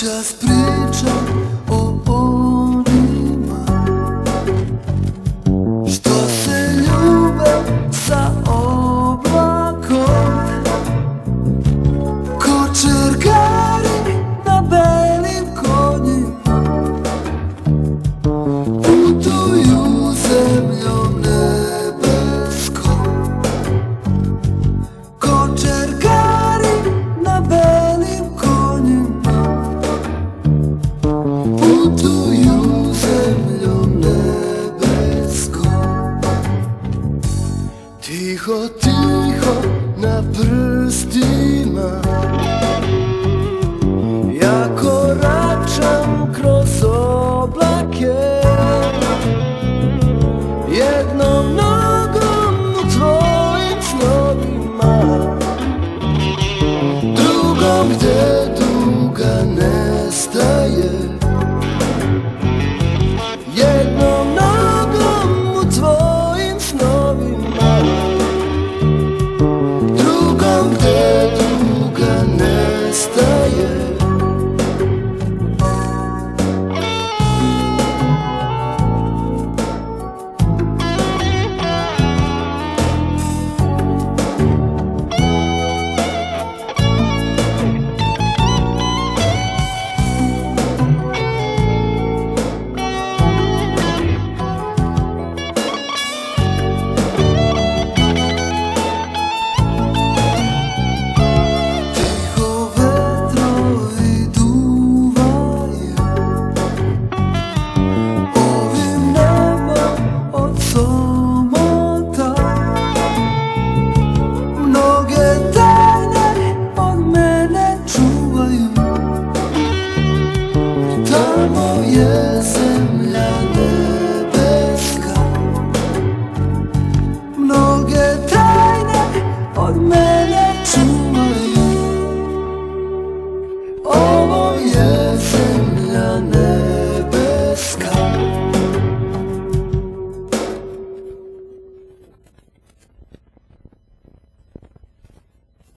čas pričam Putuju zemljom nebeskom. Tiho, tiho na prstima